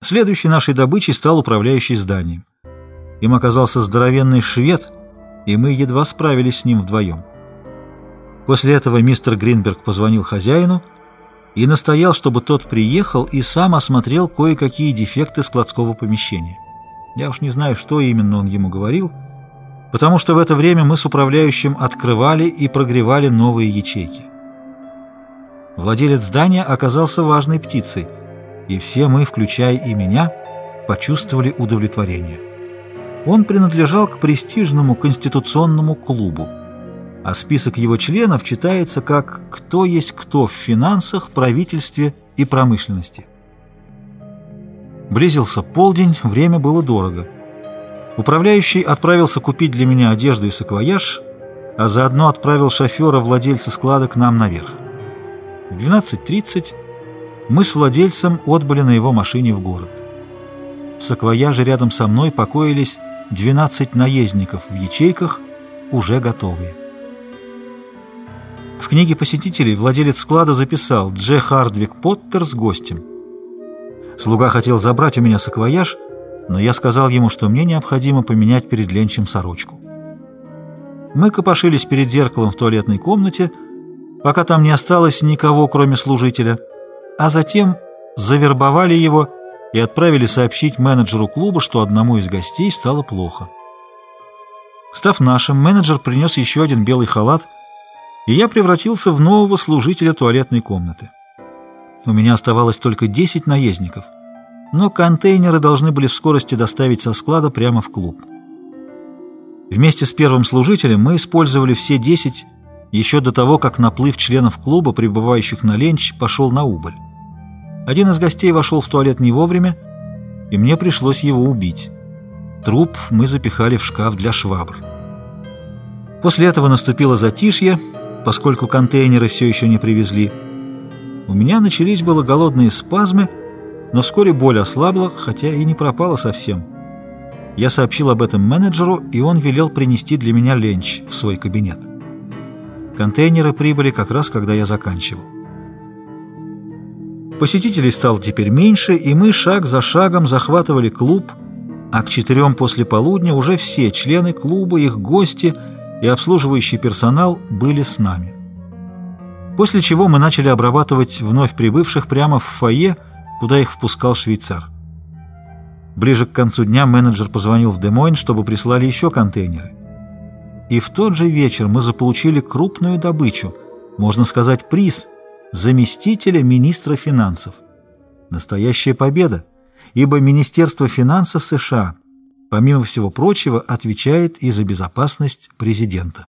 Следующей нашей добычей стал управляющий зданием. Им оказался здоровенный швед, и мы едва справились с ним вдвоем. После этого мистер Гринберг позвонил хозяину и настоял, чтобы тот приехал и сам осмотрел кое-какие дефекты складского помещения. Я уж не знаю, что именно он ему говорил, потому что в это время мы с управляющим открывали и прогревали новые ячейки. Владелец здания оказался важной птицей — и все мы, включая и меня, почувствовали удовлетворение. Он принадлежал к престижному конституционному клубу, а список его членов читается как «Кто есть кто в финансах, правительстве и промышленности». Близился полдень, время было дорого. Управляющий отправился купить для меня одежду и саквояж, а заодно отправил шофера владельца склада к нам наверх. В 12.30 мы с владельцем отбыли на его машине в город. В саквояже рядом со мной покоились 12 наездников в ячейках, уже готовые. В книге посетителей владелец склада записал «Дже Хардвик Поттер с гостем». Слуга хотел забрать у меня саквояж, но я сказал ему, что мне необходимо поменять перед ленчем сорочку. Мы копошились перед зеркалом в туалетной комнате, пока там не осталось никого, кроме служителя – а затем завербовали его и отправили сообщить менеджеру клуба, что одному из гостей стало плохо. Став нашим, менеджер принес еще один белый халат, и я превратился в нового служителя туалетной комнаты. У меня оставалось только 10 наездников, но контейнеры должны были в скорости доставить со склада прямо в клуб. Вместе с первым служителем мы использовали все 10 еще до того, как наплыв членов клуба, прибывающих на ленч, пошел на убыль. Один из гостей вошел в туалет не вовремя, и мне пришлось его убить. Труп мы запихали в шкаф для швабр. После этого наступило затишье, поскольку контейнеры все еще не привезли. У меня начались было голодные спазмы, но вскоре боль ослабла, хотя и не пропала совсем. Я сообщил об этом менеджеру, и он велел принести для меня ленч в свой кабинет. Контейнеры прибыли как раз, когда я заканчивал. Посетителей стало теперь меньше, и мы шаг за шагом захватывали клуб, а к четырем после полудня уже все члены клуба, их гости и обслуживающий персонал были с нами. После чего мы начали обрабатывать вновь прибывших прямо в фойе, куда их впускал швейцар. Ближе к концу дня менеджер позвонил в Демойн, чтобы прислали еще контейнеры. И в тот же вечер мы заполучили крупную добычу, можно сказать, приз – заместителя министра финансов. Настоящая победа, ибо Министерство финансов США, помимо всего прочего, отвечает и за безопасность президента.